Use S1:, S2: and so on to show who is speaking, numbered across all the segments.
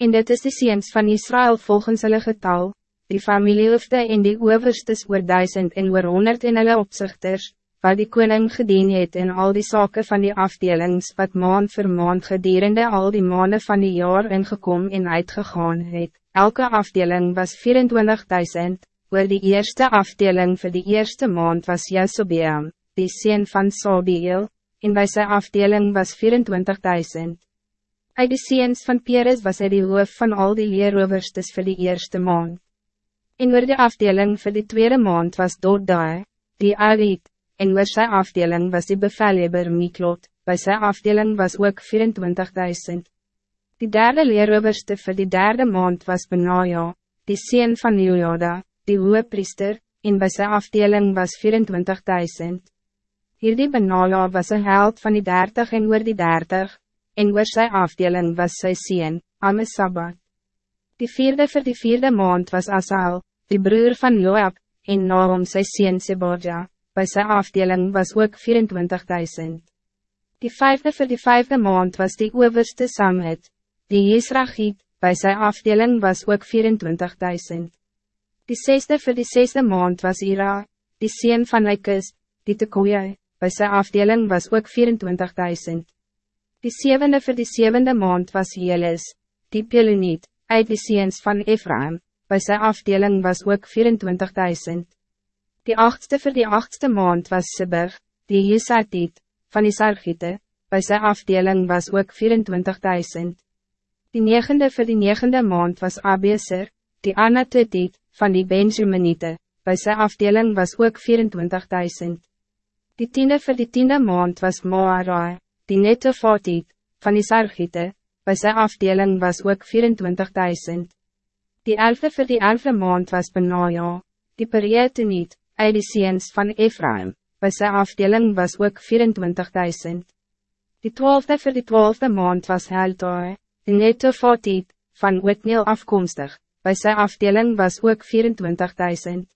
S1: En dit is de seens van Israël volgens hulle getal, die familiehoofde en die overstes oor duisend en oor honderd en hulle opzichters, wat die koning gedien het in al die zaken van die afdelings wat maand voor maand gedurende al die maanden van die jaar ingekom en uitgegaan het. Elke afdeling was 24.000, oor die eerste afdeling voor die eerste maand was Jesobeam, die sien van Sabiel, en bij zijn afdeling was 24.000. Uit de seens van Peres was hij die hoof van al die leeroverstes voor die eerste maand. En oor die afdeling voor die tweede maand was Dodai, die Arit, en oor sy afdeling was die bevelhebber Miklot, bij zijn afdeling was ook 24.000. Die derde leeroverste voor die derde maand was Benaja, die sien van Jojada, die hoge priester, en bij zijn afdeling was 24.000. Hierdie Benaja was een held van die 30 en oor die 30, en oor sy afdeling was sy sien, Amisabat. Die vierde voor die vierde maand was Asal, die broer van Joab, en Nahum sy sien Sebodja, bij zijn afdeling was ook 24.000. Die vijfde voor die vijfde maand was die overste Samit, Die Israëliet, bij zijn afdeling was ook 24.000. Die zesde voor die zesde maand was Ira, die sien van Lykus, die Tekoeie, bij zijn afdeling was ook 24.000. Die zevende voor die zevende maand was Jelis, die Peleniet, uit die seens van Ephraim, bij zijn afdeling was ook 24.000. Die achtste voor die achtste maand was Sibig, die Jesatit, van die Sargite, bij zijn afdeling was ook 24.000. Die negende voor die negende maand was Abeser, die Anatotiet, van die Benjaminite, bij zijn afdeling was ook 24.000. Die tiende voor die tiende maand was Moarai, die Netofotiet, van die Sargite, bij zijn afdeling was ook 24.000. Die elfde voor die elfde maand was Benaja, die Perieteniet, uit die seens van Ephraim, bij zijn afdeling was ook 24.000. Die twaalfde voor die twaalfde maand was Heltoe, Die Netofotiet, van Whitneel afkomstig, bij zijn afdeling was ook 24.000.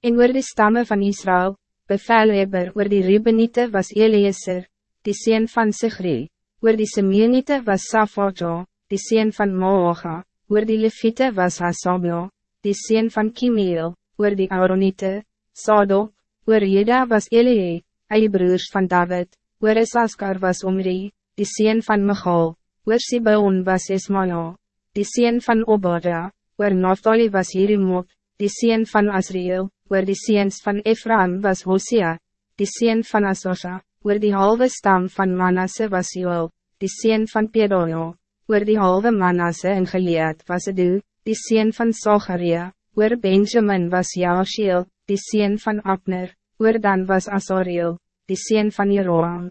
S1: En oor die stammen van Israël, bevelhebber oor die Rubenite was Eliezer, die sien van Sigri, oor die Simeonite was Safajo, die sien van Mooga, oor die Levite was Hasabio, die sien van Kimeel, oor die Aaronite, Sadok, oor Jeda was Elie, uit die broers van David, oor Isaskar was Omri, die sien van Michal, oor Sibeon was Ismaja, die sien van Obada, oor Naftali was Jerimot, die sien van Asriel, oor die seens van Ephraim was Hosea, die sien van Asosha, oor die halve stam van Manasse was Joel, die sien van Pedojo, oor die halve Manasse in Gilead was Edu, die sien van Zacharia, oor Benjamin was Jaashiel, die sien van Abner, oor dan was Asariel, die sien van Jeroam.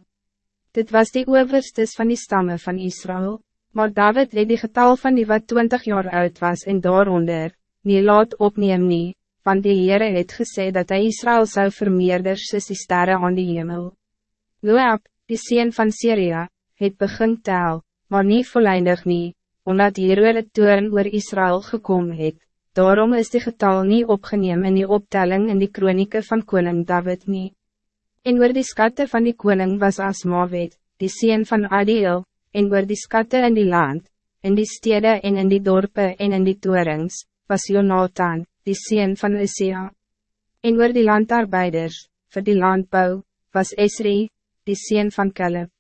S1: Dit was die overstes van die stammen van Israël, maar David het die getal van die wat twintig jaar oud was en daaronder, nie laat opneem nie, want die Heere het gesê dat hij Israël zou vermeerder soos die sterre aan die hemel. Joab, die sien van Syria, het begin tel, maar niet volledig nie, omdat oor het toren oor Israël gekomen het, daarom is die getal niet opgeneem in die optelling in die kronieke van koning David niet. En oor die skatte van die koning was Asmawet, die sien van Adiel, en oor die skatte in die land, in die stede en in die dorpen en in die torens, was Jonathan, die sien van Isia. En oor die landarbeiders, voor die landbouw, was Esri, die sien van Caleb.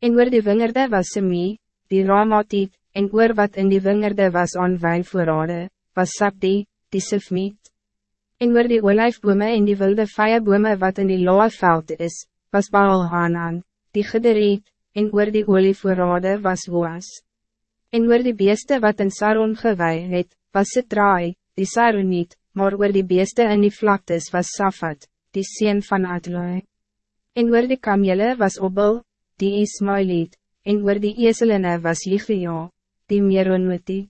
S1: En oor die wingerde was Semi, die Ramatiet, en oor wat in die wingerde was aan wijnvoorrade, was Sabdi, die Sifmiet. En oor die olijfbome en die wilde vijebome wat in die loa veld is, was Baal Hanan, die gederiet, en oor die olievoorrade was Woas. En oor die beeste wat in Saron gewei het, was Sitraai, die Saroniet, maar oor die beeste in die vlaktes was Safat, die sien van Adloi. En oor die kamele was Obel, die Ismailiet, en oor die eseline was Jigvio, die Meronwetiet.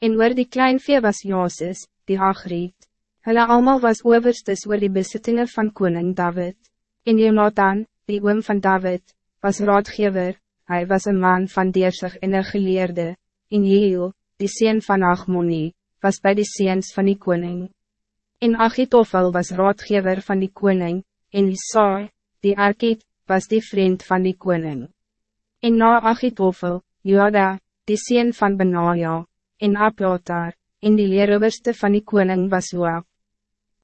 S1: En oor die kleinvee was Joses, die Hagriet. Hulle allemaal was overstes oor die besittingen van koning David. En Jonathan, die oom van David, was raadgever, hij was een man van deersig en een geleerde. En Jeel, die sien van Achmoni, was bij de seens van die koning. En Achitophel was raadgever van die koning, en Isai, die Arkiet, was die vriend van die koning. En na Achitophel, Joda, die sien van Benaja, en Abjatar, en die leerooberste van die koning was Joab.